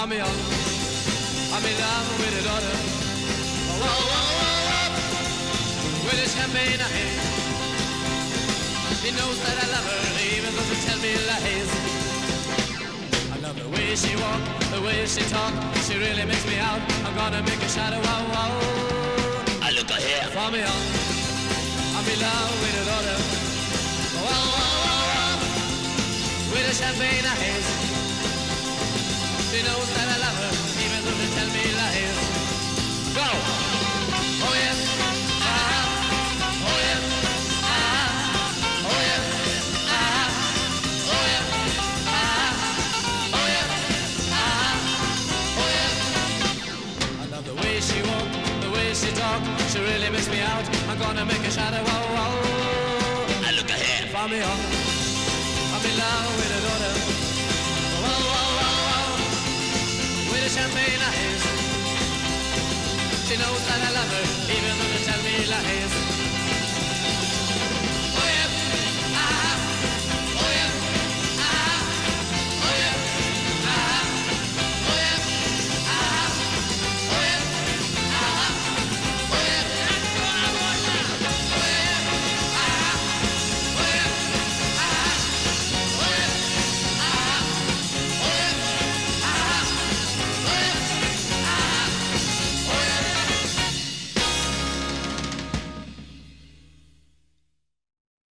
I'm oh, oh, oh, in love with a daughter. Whoa, whoa, whoa, whoa. With a champagne eyes. She knows that I love her, even though she tells me lies. I love the way she walk, the way she talk. She really makes me out. I'm gonna make a shot of wow, wow. I look ahead. Me on. I'm in love with a daughter. Wow, wow, wow, wow. With a champagne eyes. She knows that I love her, even though she tells me lies. Go! Oh yes. Ah. Oh yes. Ah. Oh yes. Ah. Oh yes. Ah. Oh yes. Ah. Oh yes. I love the way she walk, the way she talk. She really makes me out. I'm gonna make a shot of wow, wow. I look ahead. For me. I'm in love with a champagne lies. She knows that I love her, even though they tell me lies.